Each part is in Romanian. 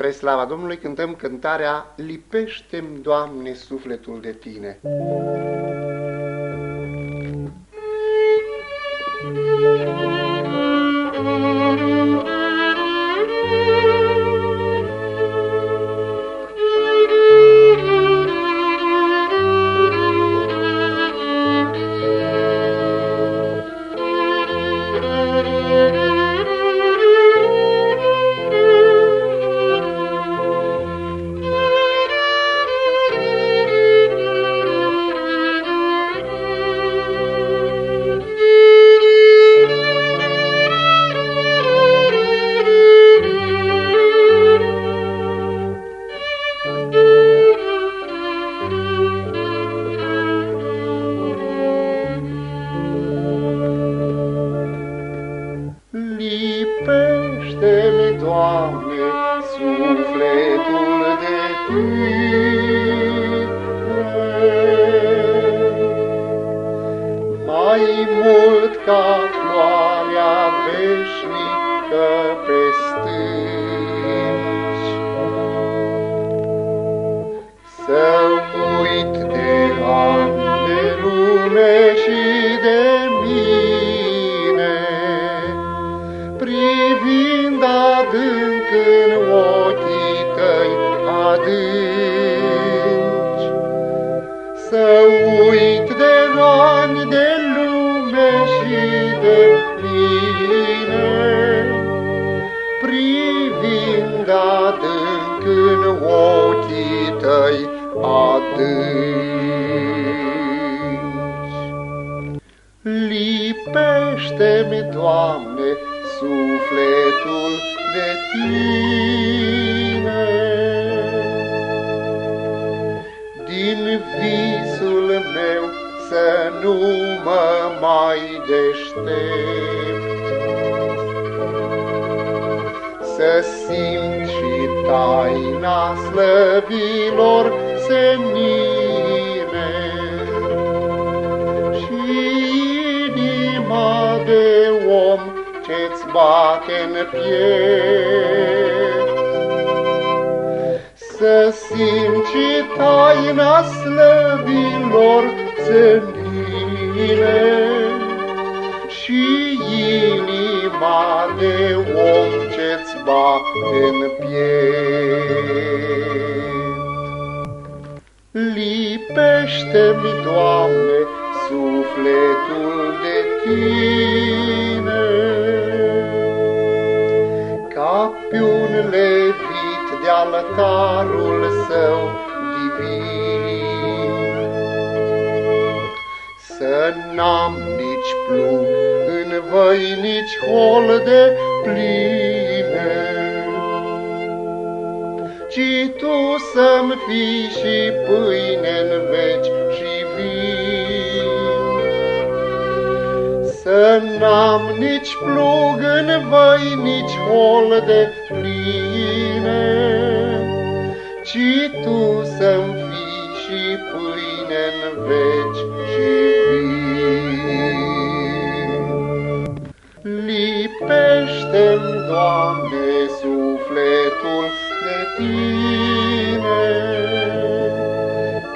Spre slava Domnului cântăm cântarea Lipește-mi, Doamne, sufletul de Tine. Sufletul de Tine. Mai mult ca floarea veșnică pe stânci, Să uit de ani de lume și de mine, privind adânc în ochii tăi adânci. Lipește-mi, Doamne, sufletul de Tine. Din visul meu să nu mă mai deștept, Să simt și taina slăvilor senine și inima de om ce-ți bate-n piept. Să simți și taina slăvilor senine și inima de om ce-ți bate-n piept. Lipește-mi, Doamne, sufletul de Tine, ca pe un levit de altarul său divin. Să n-am nici plug în văi, nici hol de pline, ci Tu să-mi fii și pâine-n veci și vin. Să n-am nici plug în văi, nici hol de pline, ci Tu să-mi fii și pâine-n veci și vin. Lipește-mi, Doamne, sufletul de Tine,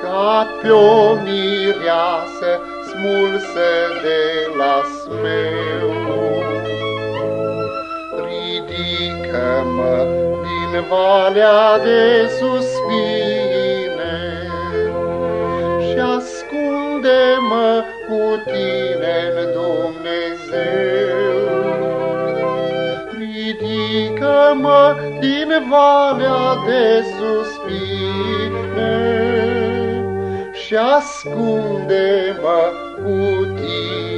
ca pe o mireasă smulsă de la smeu. Ridică-mă din valea de suspine și ascunde-mă cu Tine în Dumnezeu. Ridică-mă din valea de suspine și ascunde-mă cu Tine